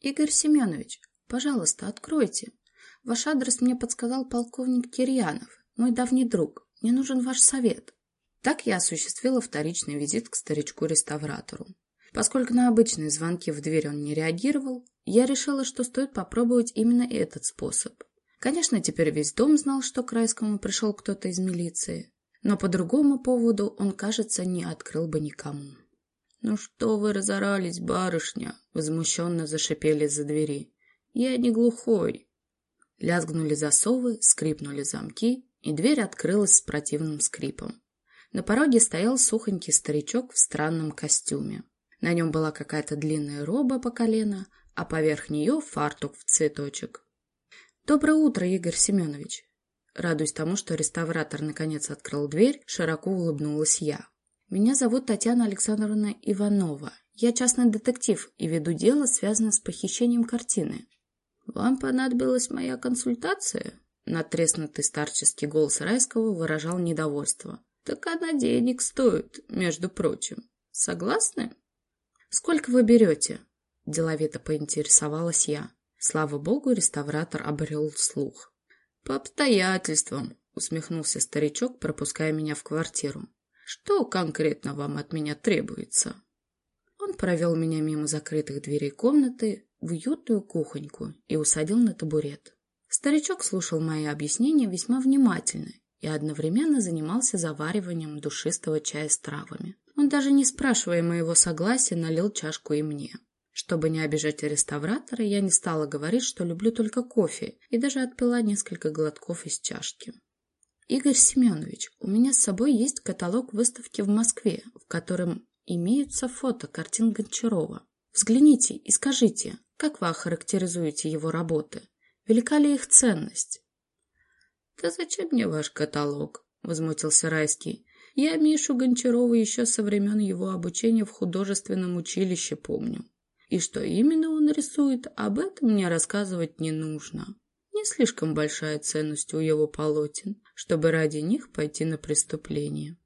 Игорь Семенович, пожалуйста, откройте. Ваш адрес мне подсказал полковник Кирьянов, мой давний друг. Мне нужен ваш совет. Так я осуществила вторичный визит к старичку-реставратору. Поскольку на обычные звонки в дверь он не реагировал, я решила, что стоит попробовать именно этот способ. Конечно, теперь весь дом знал, что к Райскому пришел кто-то из милиции, но по другому поводу он, кажется, не открыл бы никому. «Ну что вы разорались, барышня?» — возмущенно зашипели за двери. «Я не глухой». Лязгнули засовы, скрипнули замки, и дверь открылась с противным скрипом. На пороге стоял сухонький старичок в странном костюме. На нем была какая-то длинная роба по колено, а поверх нее фартук в цветочек. «Доброе утро, Игорь Семенович!» Радуясь тому, что реставратор наконец открыл дверь, широко улыбнулась я. «Меня зовут Татьяна Александровна Иванова. Я частный детектив и веду дело, связанное с похищением картины». «Вам понадобилась моя консультация?» Натреснутый старческий голос Райского выражал недовольство. «Так она денег стоит, между прочим. Согласны?» «Сколько вы берете?» Деловито поинтересовалась я. Слава богу, реставратор обрел слух. «По обстоятельствам», — усмехнулся старичок, пропуская меня в квартиру. «Что конкретно вам от меня требуется?» Он провел меня мимо закрытых дверей комнаты в уютную кухоньку и усадил на табурет. Старичок слушал мои объяснения весьма внимательно и одновременно занимался завариванием душистого чая с травами. Он даже не спрашивая моего согласия, налил чашку и мне. Чтобы не обижать реставратора, я не стала говорить, что люблю только кофе, и даже отпила несколько глотков из чашки. «Игорь Семенович, у меня с собой есть каталог выставки в Москве, в котором имеются фото картин Гончарова. Взгляните и скажите, как вы охарактеризуете его работы? Велика ли их ценность?» «Да зачем мне ваш каталог?» — возмутился Райский. «Я Мишу Гончарова еще со времен его обучения в художественном училище помню. И что именно он рисует, об этом мне рассказывать не нужно. Слишком большая ценность у его полотен, чтобы ради них пойти на преступление.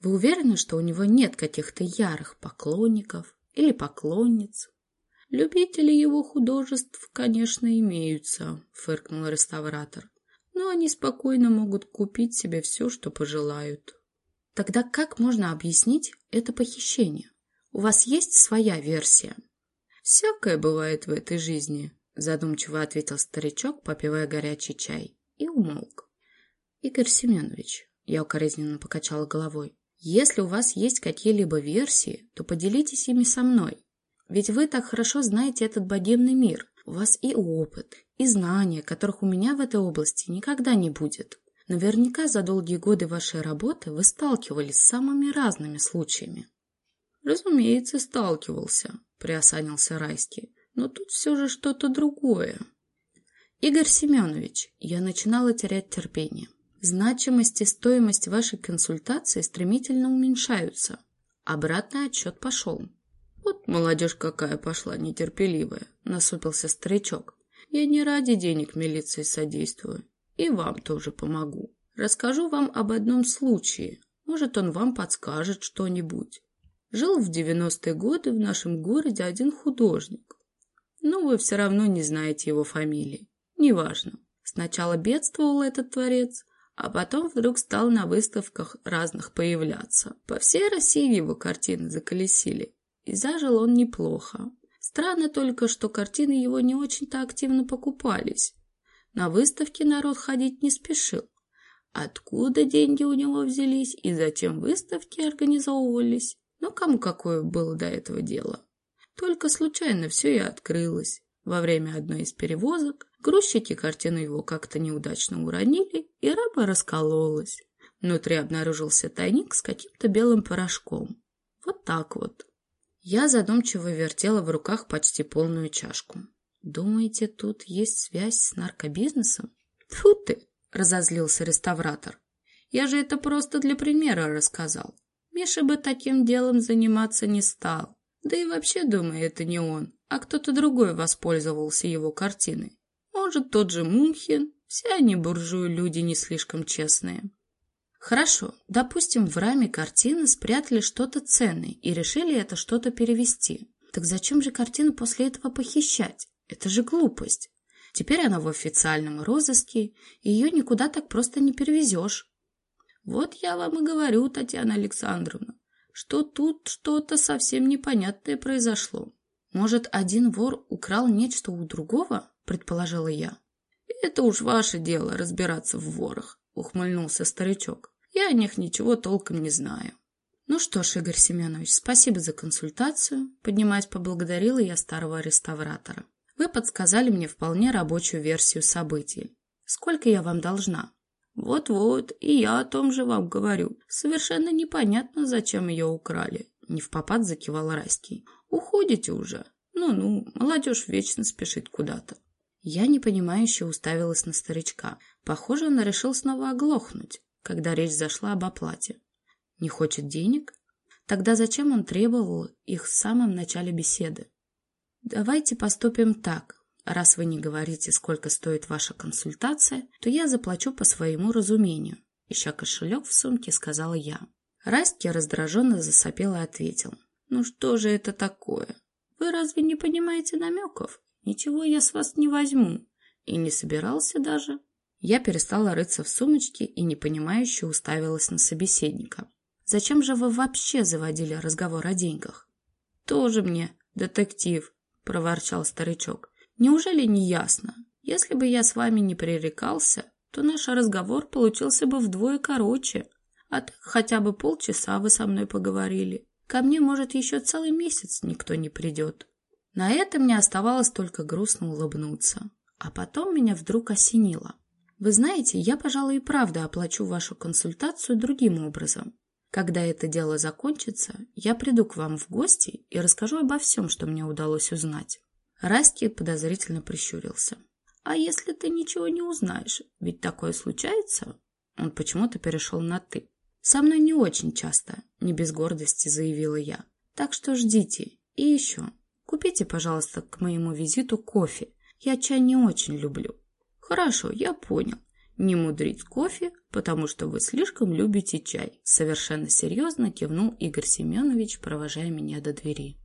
Вы уверены, что у него нет каких-то ярых поклонников или поклонниц? Любители его художеств, конечно, имеются, фыркнул реставратор. Но они спокойно могут купить себе все, что пожелают. Тогда как можно объяснить это похищение? У вас есть своя версия? «Всякое бывает в этой жизни», — задумчиво ответил старичок, попивая горячий чай, и умолк. «Игорь Семенович», — я укоризненно покачала головой, «если у вас есть какие-либо версии, то поделитесь ими со мной. Ведь вы так хорошо знаете этот богемный мир. У вас и опыт, и знания, которых у меня в этой области никогда не будет. Наверняка за долгие годы вашей работы вы сталкивались с самыми разными случаями. Разумеется, сталкивался, приосанился Райский. Но тут все же что-то другое. Игорь Семенович, я начинала терять терпение. Значимость и стоимость вашей консультации стремительно уменьшаются. Обратный отчет пошел. Вот молодежь какая пошла нетерпеливая, насупился старичок. Я не ради денег милиции содействую. И вам тоже помогу. Расскажу вам об одном случае. Может, он вам подскажет что-нибудь. Жил в 90-е годы в нашем городе один художник. Но вы все равно не знаете его фамилии. Неважно. Сначала бедствовал этот творец, а потом вдруг стал на выставках разных появляться. По всей России его картины заколесили. И зажил он неплохо. Странно только, что картины его не очень-то активно покупались. На выставке народ ходить не спешил. Откуда деньги у него взялись и зачем выставки организовывались, но кому какое было до этого дело? Только случайно все и открылось. Во время одной из перевозок грузчики картину его как-то неудачно уронили, и раба раскололась. Внутри обнаружился тайник с каким-то белым порошком. Вот так вот. Я задумчиво вертела в руках почти полную чашку. «Думаете, тут есть связь с наркобизнесом?» «Тьфу ты!» — разозлился реставратор. «Я же это просто для примера рассказал. Миша бы таким делом заниматься не стал. Да и вообще, думаю, это не он, а кто-то другой воспользовался его картиной. Может, тот же Мухин. Все они, буржуи, люди не слишком честные. Хорошо, допустим, в раме картины спрятали что-то ценное и решили это что-то перевести. Так зачем же картину после этого похищать? Это же глупость. Теперь она в официальном розыске, и ее никуда так просто не перевезешь. Вот я вам и говорю, Татьяна Александровна, что тут что-то совсем непонятное произошло. Может, один вор украл нечто у другого, предположила я. Это уж ваше дело разбираться в ворах, ухмыльнулся старичок. Я о них ничего толком не знаю. Ну что ж, Игорь Семенович, спасибо за консультацию. Поднимаясь, поблагодарила я старого реставратора. Вы подсказали мне вполне рабочую версию событий. Сколько я вам должна? Вот-вот, и я о том же вам говорю. Совершенно непонятно, зачем ее украли. Не в попад закивал Райский. Уходите уже. Ну-ну, молодежь вечно спешит куда-то. Я непонимающе уставилась на старичка. Похоже, он решил снова оглохнуть, когда речь зашла об оплате. Не хочет денег? Тогда зачем он требовал их в самом начале беседы? Давайте поступим так. Раз вы не говорите, сколько стоит ваша консультация, то я заплачу по своему разумению. Ища кошелек в сумке, сказала я. Растки раздраженно засопел и ответил. Ну что же это такое? Вы разве не понимаете намеков? Ничего я с вас не возьму. И не собирался даже. Я перестала рыться в сумочке и непонимающе уставилась на собеседника. «Зачем же вы вообще заводили разговор о деньгах?» «Тоже мне, детектив», — проворчал старичок. Неужели не ясно? Если бы я с вами не пререкался, то наш разговор получился бы вдвое короче. А так хотя бы полчаса вы со мной поговорили. Ко мне, может, еще целый месяц никто не придет. На это мне оставалось только грустно улыбнуться. А потом меня вдруг осенило. Вы знаете, я, пожалуй, и правда оплачу вашу консультацию другим образом. Когда это дело закончится, я приду к вам в гости и расскажу обо всем, что мне удалось узнать. Раски подозрительно прищурился. «А если ты ничего не узнаешь? Ведь такое случается?» Он почему-то перешел на «ты». «Со мной не очень часто», — не без гордости заявила я. «Так что ждите. И еще. Купите, пожалуйста, к моему визиту кофе. Я чай не очень люблю». «Хорошо, я понял. Не мудрить кофе, потому что вы слишком любите чай», — совершенно серьезно кивнул Игорь Семенович, провожая меня до двери.